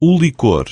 o licor.